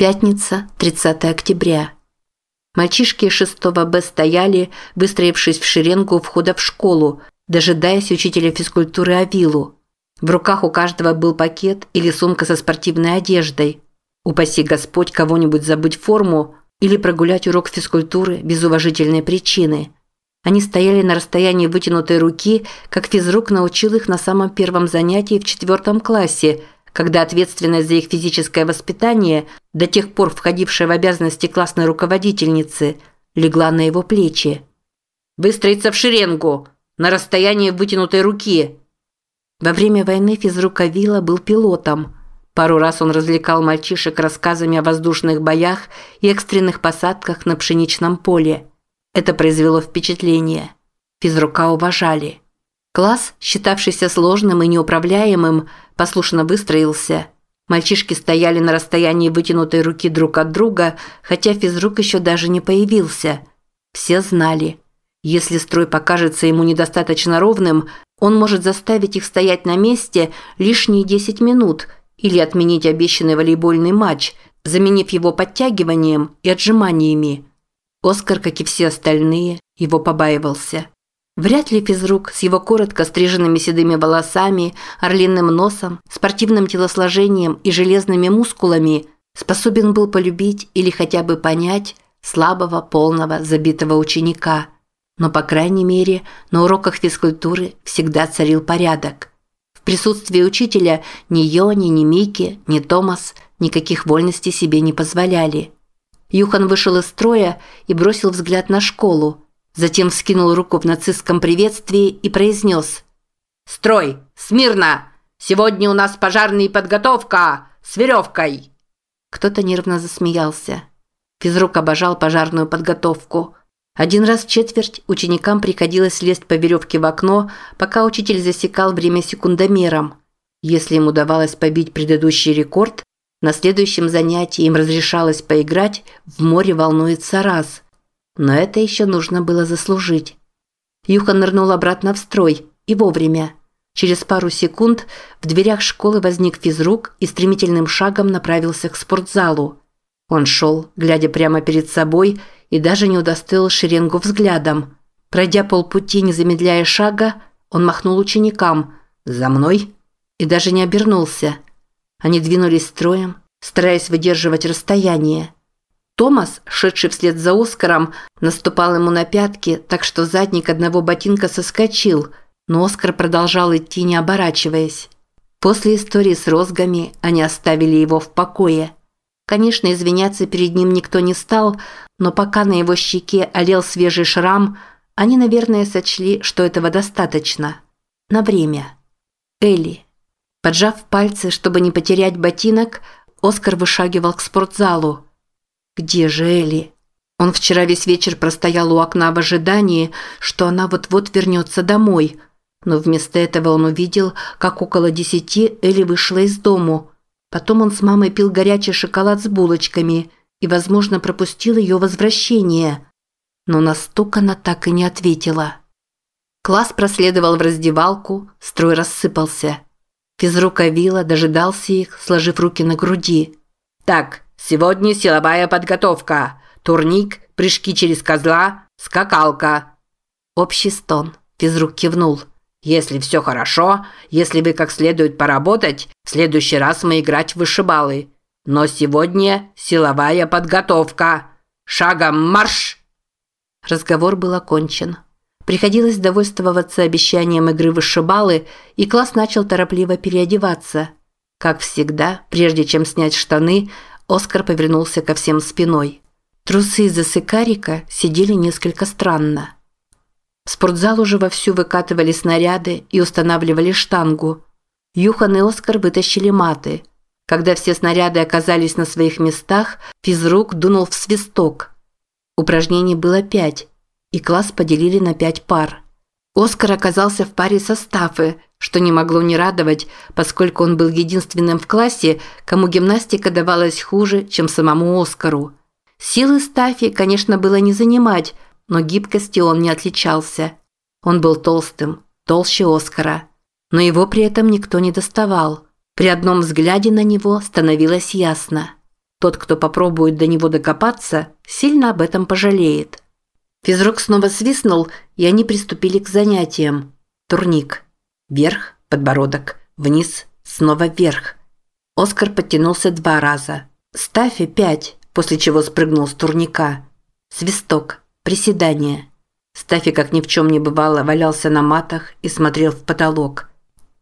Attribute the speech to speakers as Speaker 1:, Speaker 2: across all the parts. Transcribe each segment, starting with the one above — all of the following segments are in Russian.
Speaker 1: Пятница, 30 октября. Мальчишки из 6 Б стояли, выстроившись в шеренгу у входа в школу, дожидаясь учителя физкультуры Авилу. В руках у каждого был пакет или сумка со спортивной одеждой. Упаси Господь кого-нибудь забыть форму или прогулять урок физкультуры без уважительной причины. Они стояли на расстоянии вытянутой руки, как физрук научил их на самом первом занятии в четвертом классе – когда ответственность за их физическое воспитание, до тех пор входившая в обязанности классной руководительницы, легла на его плечи. «Выстроиться в шеренгу! На расстоянии вытянутой руки!» Во время войны физрук Авила был пилотом. Пару раз он развлекал мальчишек рассказами о воздушных боях и экстренных посадках на пшеничном поле. Это произвело впечатление. Физрука уважали. Класс, считавшийся сложным и неуправляемым, послушно выстроился. Мальчишки стояли на расстоянии вытянутой руки друг от друга, хотя физрук еще даже не появился. Все знали. Если строй покажется ему недостаточно ровным, он может заставить их стоять на месте лишние 10 минут или отменить обещанный волейбольный матч, заменив его подтягиванием и отжиманиями. Оскар, как и все остальные, его побаивался. Вряд ли физрук с его коротко стриженными седыми волосами, орлиным носом, спортивным телосложением и железными мускулами способен был полюбить или хотя бы понять слабого, полного, забитого ученика. Но, по крайней мере, на уроках физкультуры всегда царил порядок. В присутствии учителя ни Йони, ни Мики, ни Томас никаких вольностей себе не позволяли. Юхан вышел из строя и бросил взгляд на школу – Затем вскинул руку в нацистском приветствии и произнес «Строй! Смирно! Сегодня у нас пожарная подготовка! С веревкой!» Кто-то нервно засмеялся. Физрук обожал пожарную подготовку. Один раз в четверть ученикам приходилось лезть по веревке в окно, пока учитель засекал время секундомером. Если им удавалось побить предыдущий рекорд, на следующем занятии им разрешалось поиграть «В море волнуется раз», но это еще нужно было заслужить. Юхан нырнул обратно в строй, и вовремя. Через пару секунд в дверях школы возник физрук и стремительным шагом направился к спортзалу. Он шел, глядя прямо перед собой, и даже не удостоил шеренгу взглядом. Пройдя полпути, не замедляя шага, он махнул ученикам «За мной!» и даже не обернулся. Они двинулись строем, стараясь выдерживать расстояние. Томас, шедший вслед за Оскаром, наступал ему на пятки, так что задник одного ботинка соскочил, но Оскар продолжал идти, не оборачиваясь. После истории с розгами они оставили его в покое. Конечно, извиняться перед ним никто не стал, но пока на его щеке олел свежий шрам, они, наверное, сочли, что этого достаточно. На время. Элли. Поджав пальцы, чтобы не потерять ботинок, Оскар вышагивал к спортзалу. Где же Элли? Он вчера весь вечер простоял у окна в ожидании, что она вот-вот вернется домой. Но вместо этого он увидел, как около десяти Элли вышла из дому. Потом он с мамой пил горячий шоколад с булочками и, возможно, пропустил ее возвращение. Но на стук она так и не ответила. Класс проследовал в раздевалку, строй рассыпался. Физрук Авила дожидался их, сложив руки на груди. «Так, Сегодня силовая подготовка. Турник, прыжки через козла, скакалка. Общий стон. Физрук кивнул. Если все хорошо, если вы как следует поработать, в следующий раз мы играть в вышибалы. Но сегодня силовая подготовка. Шагом марш! Разговор был окончен. Приходилось довольствоваться обещанием игры вышибалы, и класс начал торопливо переодеваться. Как всегда, прежде чем снять штаны, Оскар повернулся ко всем спиной. Трусы из-за сыкарика сидели несколько странно. В спортзал уже вовсю выкатывали снаряды и устанавливали штангу. Юхан и Оскар вытащили маты. Когда все снаряды оказались на своих местах, физрук дунул в свисток. Упражнений было пять, и класс поделили на пять пар. Оскар оказался в паре со Стаффы, что не могло не радовать, поскольку он был единственным в классе, кому гимнастика давалась хуже, чем самому Оскару. Силы Стаффи, конечно, было не занимать, но гибкости он не отличался. Он был толстым, толще Оскара. Но его при этом никто не доставал. При одном взгляде на него становилось ясно. Тот, кто попробует до него докопаться, сильно об этом пожалеет. Физрук снова свистнул, и они приступили к занятиям. Турник. Вверх, подбородок, вниз, снова вверх. Оскар подтянулся два раза. Стафи пять, после чего спрыгнул с турника. Свисток. Приседание. Стафи, как ни в чем не бывало, валялся на матах и смотрел в потолок.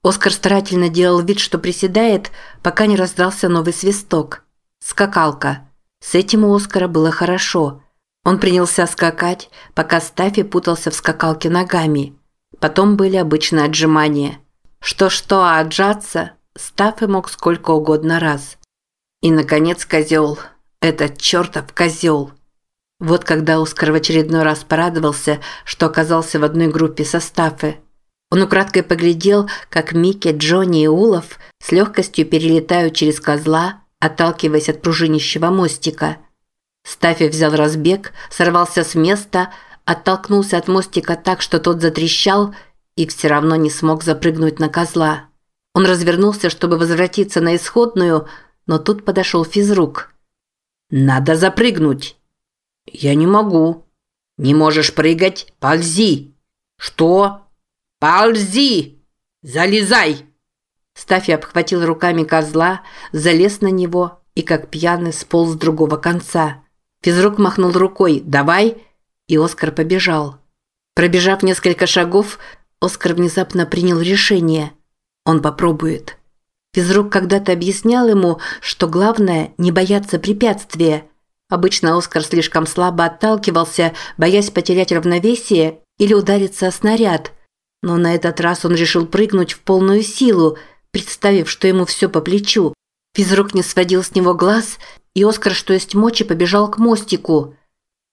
Speaker 1: Оскар старательно делал вид, что приседает, пока не раздался новый свисток. Скакалка. С этим у Оскара было хорошо. Он принялся скакать, пока Стафи путался в скакалке ногами. Потом были обычные отжимания. Что-что, а отжаться Стафи мог сколько угодно раз. И, наконец, козел. Этот чертов козел. Вот когда Оскар в очередной раз порадовался, что оказался в одной группе со Стаффи. Он украдкой поглядел, как Микки, Джонни и Улов с легкостью перелетают через козла, отталкиваясь от пружинищего мостика. Стаффи взял разбег, сорвался с места, оттолкнулся от мостика так, что тот затрещал и все равно не смог запрыгнуть на козла. Он развернулся, чтобы возвратиться на исходную, но тут подошел физрук. «Надо запрыгнуть!» «Я не могу». «Не можешь прыгать? Ползи!» «Что?» «Ползи! Залезай!» Стафи обхватил руками козла, залез на него и, как пьяный, сполз с другого конца. Физрук махнул рукой «давай», и Оскар побежал. Пробежав несколько шагов, Оскар внезапно принял решение. Он попробует. Физрук когда-то объяснял ему, что главное – не бояться препятствия. Обычно Оскар слишком слабо отталкивался, боясь потерять равновесие или удариться о снаряд. Но на этот раз он решил прыгнуть в полную силу, представив, что ему все по плечу. Физрук не сводил с него глаз, и Оскар, что есть мочи, побежал к мостику.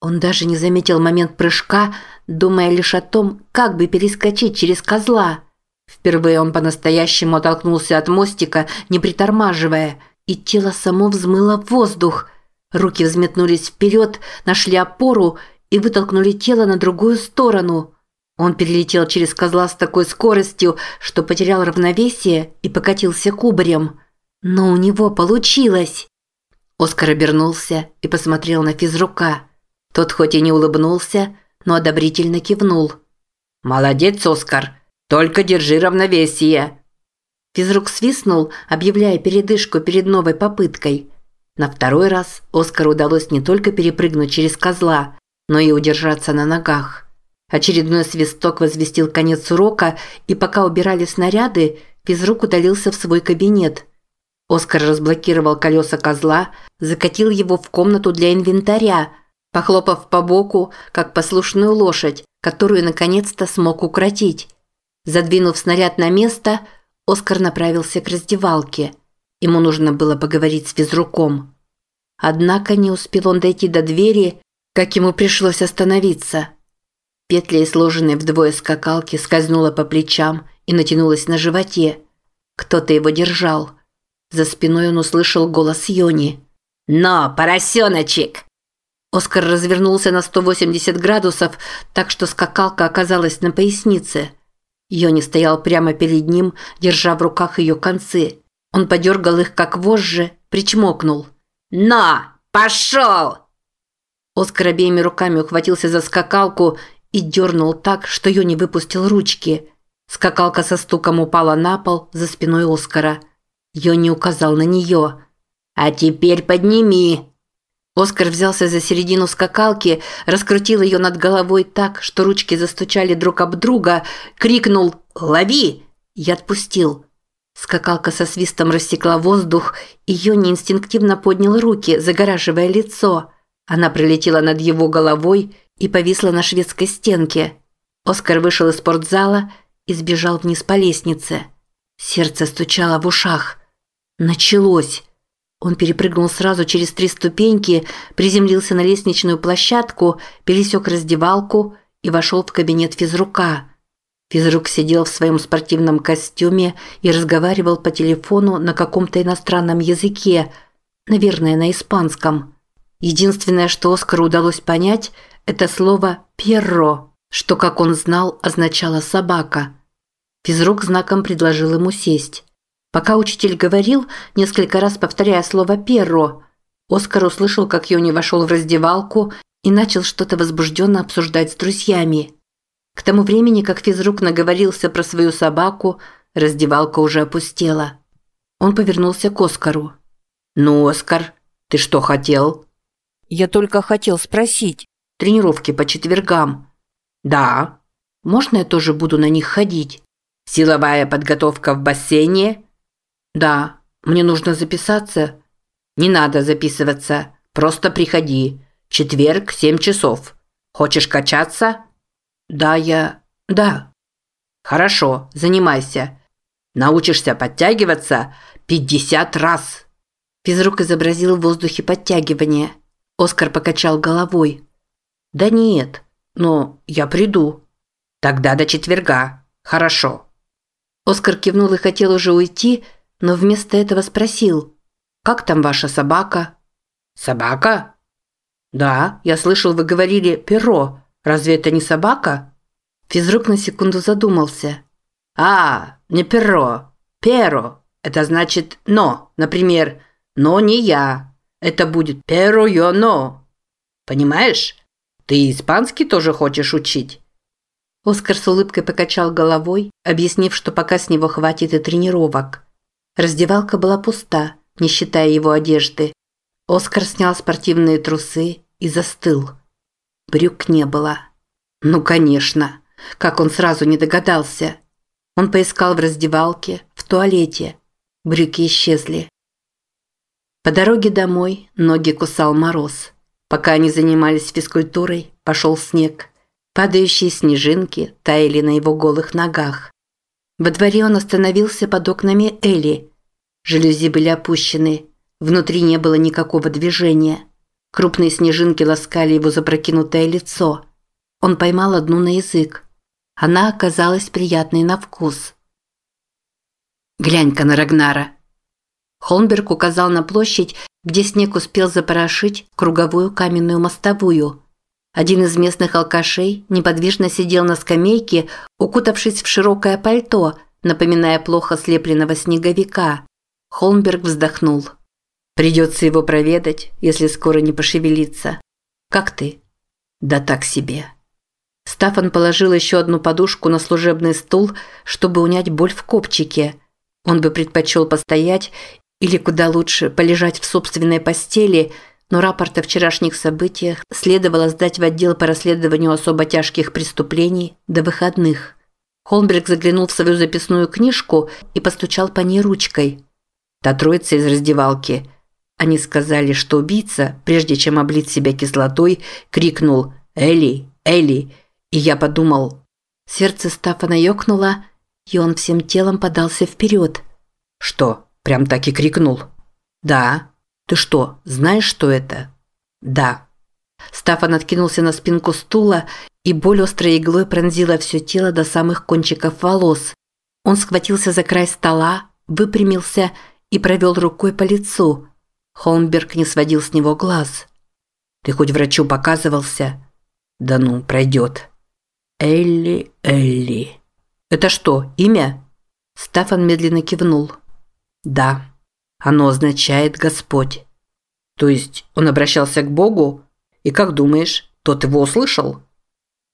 Speaker 1: Он даже не заметил момент прыжка, думая лишь о том, как бы перескочить через козла. Впервые он по-настоящему оттолкнулся от мостика, не притормаживая, и тело само взмыло в воздух. Руки взметнулись вперед, нашли опору и вытолкнули тело на другую сторону. Он перелетел через козла с такой скоростью, что потерял равновесие и покатился кубарем. Но у него получилось. Оскар обернулся и посмотрел на физрука. Тот хоть и не улыбнулся, но одобрительно кивнул. «Молодец, Оскар! Только держи равновесие!» Физрук свистнул, объявляя передышку перед новой попыткой. На второй раз Оскару удалось не только перепрыгнуть через козла, но и удержаться на ногах. Очередной свисток возвестил конец урока, и пока убирали снаряды, физрук удалился в свой кабинет. Оскар разблокировал колеса козла, закатил его в комнату для инвентаря, похлопав по боку, как послушную лошадь, которую наконец-то смог укротить. Задвинув снаряд на место, Оскар направился к раздевалке. Ему нужно было поговорить с физруком. Однако не успел он дойти до двери, как ему пришлось остановиться. Петля, сложенная вдвое скакалки, скользнула по плечам и натянулась на животе. Кто-то его держал. За спиной он услышал голос Йони. «Но, поросеночек!» Оскар развернулся на 180 градусов, так что скакалка оказалась на пояснице. Йони стоял прямо перед ним, держа в руках ее концы. Он подергал их, как вожжи, причмокнул. «На! Пошел!» Оскар обеими руками ухватился за скакалку и дернул так, что Йони выпустил ручки. Скакалка со стуком упала на пол за спиной Оскара. Йони указал на нее. «А теперь подними!» Оскар взялся за середину скакалки, раскрутил ее над головой так, что ручки застучали друг об друга, крикнул «Лови!» и отпустил. Скакалка со свистом рассекла воздух, и Йони инстинктивно поднял руки, загораживая лицо. Она пролетела над его головой и повисла на шведской стенке. Оскар вышел из спортзала и сбежал вниз по лестнице. Сердце стучало в ушах. Началось. Он перепрыгнул сразу через три ступеньки, приземлился на лестничную площадку, пересек раздевалку и вошел в кабинет физрука. Физрук сидел в своем спортивном костюме и разговаривал по телефону на каком-то иностранном языке, наверное, на испанском. Единственное, что Оскару удалось понять, это слово «перро», что, как он знал, означало «собака». Физрук знаком предложил ему сесть. Пока учитель говорил, несколько раз повторяя слово «перро», Оскар услышал, как Йони вошел в раздевалку и начал что-то возбужденно обсуждать с друзьями. К тому времени, как физрук наговорился про свою собаку, раздевалка уже опустела. Он повернулся к Оскару. «Ну, Оскар, ты что хотел?»
Speaker 2: «Я только хотел спросить».
Speaker 1: «Тренировки по четвергам». «Да». «Можно я тоже буду на них ходить?»
Speaker 3: «Силовая подготовка в бассейне?»
Speaker 1: «Да. Мне нужно записаться?»
Speaker 3: «Не надо записываться. Просто приходи. Четверг, семь часов. Хочешь качаться?»
Speaker 1: «Да, я... да».
Speaker 3: «Хорошо, занимайся. Научишься подтягиваться 50 раз».
Speaker 1: Физрук изобразил в воздухе подтягивание. Оскар покачал головой. «Да нет, но я приду».
Speaker 3: «Тогда до четверга. Хорошо».
Speaker 1: Оскар кивнул и хотел уже уйти, но вместо этого спросил. «Как там ваша собака?»
Speaker 3: «Собака?»
Speaker 1: «Да, я слышал, вы говорили «перо». Разве это не собака?» Физрук на секунду задумался.
Speaker 3: «А, не перо. Перо. Это значит «но». Например, «но не я». Это будет «перо yo no». Понимаешь? Ты испанский тоже хочешь учить?»
Speaker 1: Оскар с улыбкой покачал головой, объяснив, что пока с него хватит и тренировок. Раздевалка была пуста, не считая его одежды. Оскар снял спортивные трусы и застыл. Брюк не было. Ну, конечно. Как он сразу не догадался. Он поискал в раздевалке, в туалете. Брюки исчезли. По дороге домой ноги кусал мороз. Пока они занимались физкультурой, пошел снег. Падающие снежинки таяли на его голых ногах. Во дворе он остановился под окнами Эли. Жалюзи были опущены. Внутри не было никакого движения. Крупные снежинки ласкали его запрокинутое лицо. Он поймал одну на язык. Она оказалась приятной на вкус. «Глянь-ка на Рагнара!» Холмберг указал на площадь, где снег успел запорошить круговую каменную мостовую. Один из местных алкашей неподвижно сидел на скамейке, укутавшись в широкое пальто, напоминая плохо слепленного снеговика. Холмберг вздохнул. «Придется его проведать, если скоро не пошевелится. Как ты?» «Да так себе». Стафан положил еще одну подушку на служебный стул, чтобы унять боль в копчике. Он бы предпочел постоять или, куда лучше, полежать в собственной постели, но рапорт о вчерашних событиях следовало сдать в отдел по расследованию особо тяжких преступлений до выходных. Холмберг заглянул в свою записную книжку и постучал по ней ручкой. Та троица из раздевалки. Они сказали, что убийца, прежде чем облить себя кислотой, крикнул «Элли! Элли!» И я подумал... Сердце Стафана ёкнуло, и он всем телом подался вперед. «Что, прям так и крикнул?» «Да». «Ты что, знаешь, что это?» «Да». Стафан откинулся на спинку стула, и боль острой иглой пронзила все тело до самых кончиков волос. Он схватился за край стола, выпрямился и провел рукой по лицу. Холмберг не сводил с него глаз. «Ты хоть врачу показывался?» «Да ну, пройдет». «Элли, Элли». «Это что, имя?» Стафан медленно кивнул. «Да, оно означает Господь». «То есть он обращался к Богу? И как думаешь, тот его услышал?»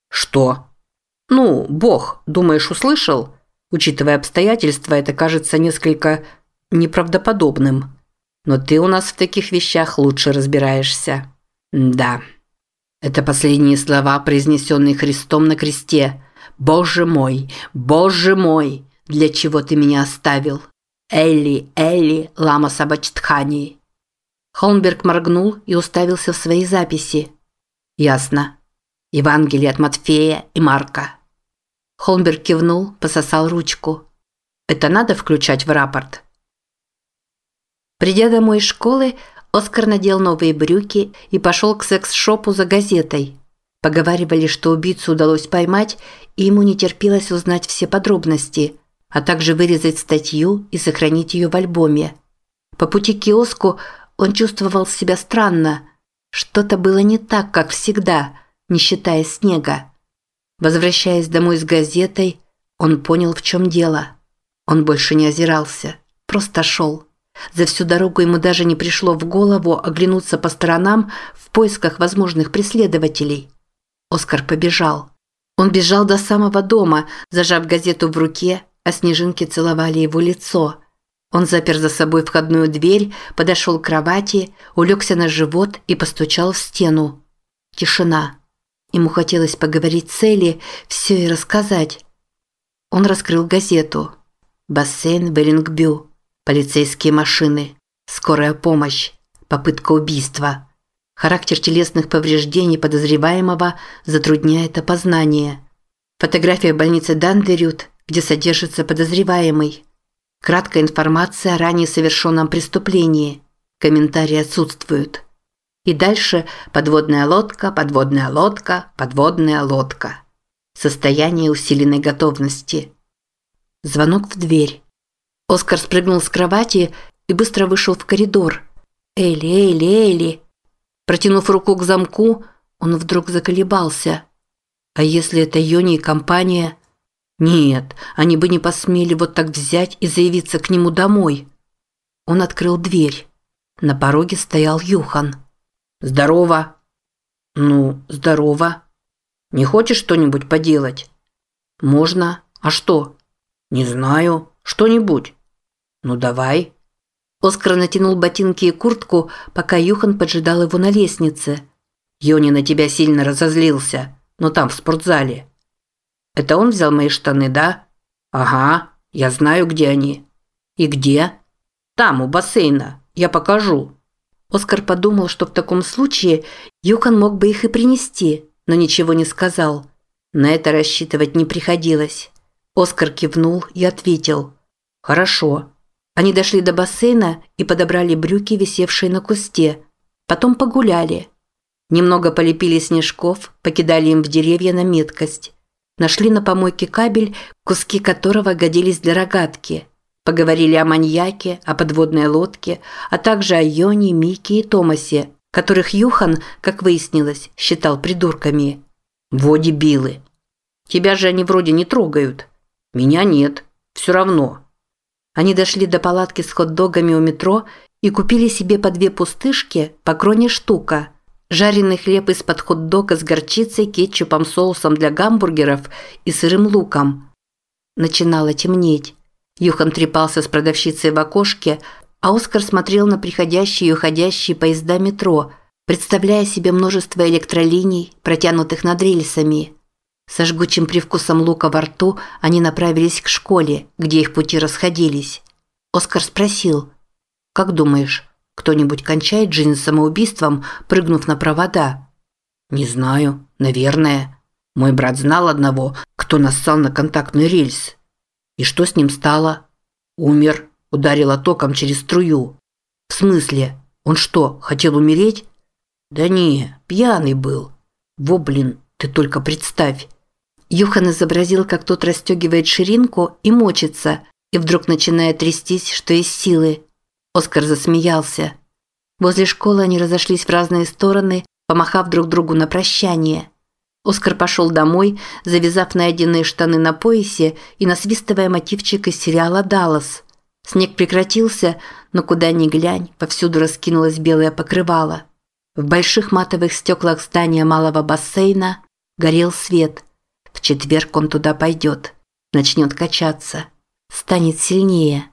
Speaker 1: «Что?» «Ну, Бог, думаешь, услышал?» Учитывая обстоятельства, это кажется несколько неправдоподобным. Но ты у нас в таких вещах лучше разбираешься. Да. Это последние слова, произнесенные Христом на кресте. «Боже мой! Боже мой! Для чего ты меня оставил? Элли, Элли, лама Сабачтхани!» Холмберг моргнул и уставился в свои записи. «Ясно. Евангелие от Матфея и Марка». Холмберг кивнул, пососал ручку. «Это надо включать в рапорт?» Придя домой из школы, Оскар надел новые брюки и пошел к секс-шопу за газетой. Поговаривали, что убийцу удалось поймать, и ему не терпелось узнать все подробности, а также вырезать статью и сохранить ее в альбоме. По пути к киоску он чувствовал себя странно. Что-то было не так, как всегда, не считая снега. Возвращаясь домой с газетой, он понял, в чем дело. Он больше не озирался, просто шел. За всю дорогу ему даже не пришло в голову оглянуться по сторонам в поисках возможных преследователей. Оскар побежал. Он бежал до самого дома, зажав газету в руке, а снежинки целовали его лицо. Он запер за собой входную дверь, подошел к кровати, улегся на живот и постучал в стену. Тишина. Ему хотелось поговорить с Элли, все и рассказать. Он раскрыл газету. Бассейн Берингбю. Полицейские машины. Скорая помощь. Попытка убийства. Характер телесных повреждений подозреваемого затрудняет опознание. Фотография больницы Дандерют, где содержится подозреваемый. Краткая информация о ранее совершенном преступлении. Комментарии отсутствуют. И дальше подводная лодка, подводная лодка, подводная лодка. Состояние усиленной готовности. Звонок в дверь. Оскар спрыгнул с кровати и быстро вышел в коридор. «Элли, Элли, Элли!» Протянув руку к замку, он вдруг заколебался. «А если это Йони и компания?» Нет, они бы не посмели вот так взять и заявиться к нему домой. Он открыл дверь. На пороге стоял Юхан. «Здорово!» «Ну, здорово. Не хочешь что-нибудь поделать?» «Можно. А что?» «Не знаю. Что-нибудь». «Ну, давай». Оскар натянул ботинки и куртку, пока Юхан поджидал его на лестнице. «Йони на тебя сильно разозлился, но там, в спортзале». Это он взял мои штаны, да? Ага, я знаю, где они. И где? Там, у бассейна. Я покажу. Оскар подумал, что в таком случае Юхан мог бы их и принести, но ничего не сказал. На это рассчитывать не приходилось. Оскар кивнул и ответил. «Хорошо». Они дошли до бассейна и подобрали брюки, висевшие на кусте. Потом погуляли. Немного полепили снежков, покидали им в деревья на меткость. Нашли на помойке кабель, куски которого годились для рогатки. Поговорили о маньяке, о подводной лодке, а также о Йоне, Мике и Томасе, которых Юхан, как выяснилось, считал придурками. «Во дебилы! Тебя же они вроде не трогают. Меня нет. Все равно». Они дошли до палатки с хот-догами у метро и купили себе по две пустышки по кроне штука – Жареный хлеб из-под хот-дога с горчицей, кетчупом, соусом для гамбургеров и сырым луком. Начинало темнеть. Юхан трепался с продавщицей в окошке, а Оскар смотрел на приходящие и уходящие поезда метро, представляя себе множество электролиний, протянутых над рельсами. Со жгучим привкусом лука во рту они направились к школе, где их пути расходились. Оскар спросил, «Как думаешь, кто-нибудь кончает жизнь самоубийством, прыгнув на провода? Не знаю, наверное. Мой брат знал одного, кто нассал на контактный рельс. И что с ним стало? Умер, ударило током через струю. В смысле? Он что, хотел умереть? Да не, пьяный был. Во, блин, ты только представь. Юхан изобразил, как тот расстегивает ширинку и мочится, и вдруг начинает трястись, что из силы. Оскар засмеялся. Возле школы они разошлись в разные стороны, помахав друг другу на прощание. Оскар пошел домой, завязав найденные штаны на поясе и насвистывая мотивчик из сериала «Даллас». Снег прекратился, но куда ни глянь, повсюду раскинулось белое покрывало. В больших матовых стеклах здания малого бассейна горел свет. В четверг он туда пойдет. Начнет качаться. Станет сильнее.